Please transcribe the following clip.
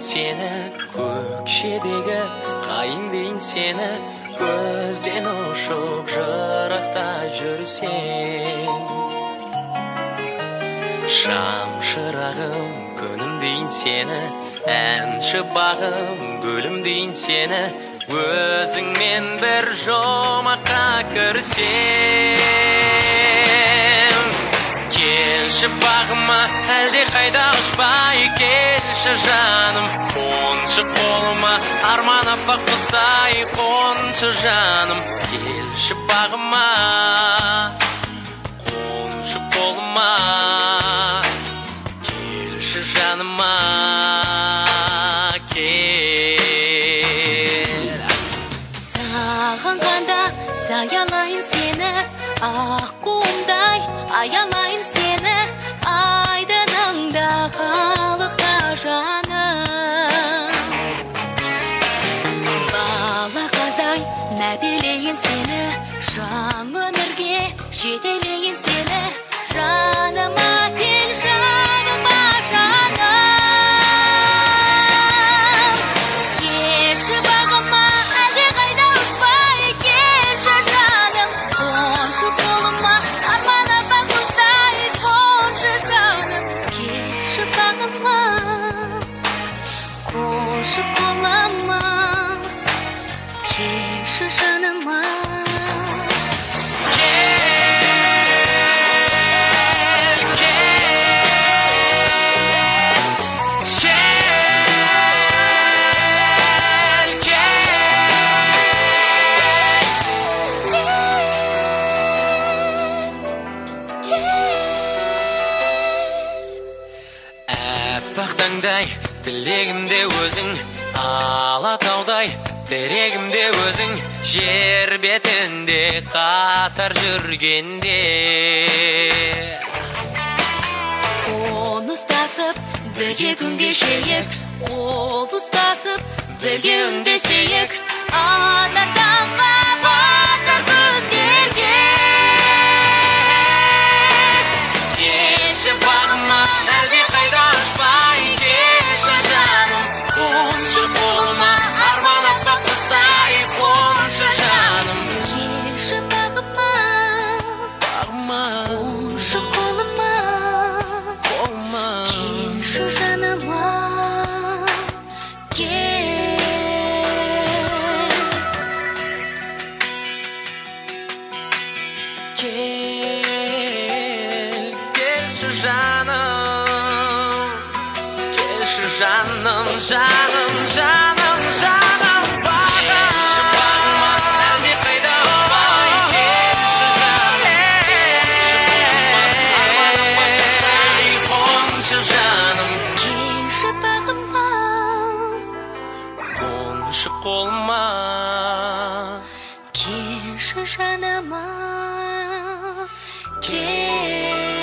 сені көкшедегі қайың дейін сені көзден ұшып жырақта жүрсең. Шам шырағым күнім дейін сені әнші бағым гүлім дейін сені өзіңмен бір жұмаққа кірсем келші бағыма әлде қайда ұшпай келші жаным. Қоншы қолыма арман аппақ құстай қоншы жаным. Келші бағыма қоншы қолыма келші жаныма кел. Саған ғана саялайын сені аққуымдай аялайын жаным балақаздай мәпелейін сені жаңа өмірге жетелейін сені қолыма келші жаныма Кел, кел, кел, аппақ таңдай тілегімде өзің алатаудай терегімде өзің жер бетінде қатар жүргенде. Қол ұстасып бірге күн кешейік қол ұстасып бірге үндесейік. Жаныма кел кел келші жаным келші жаным жаным жаным қолыма келші жаныма кел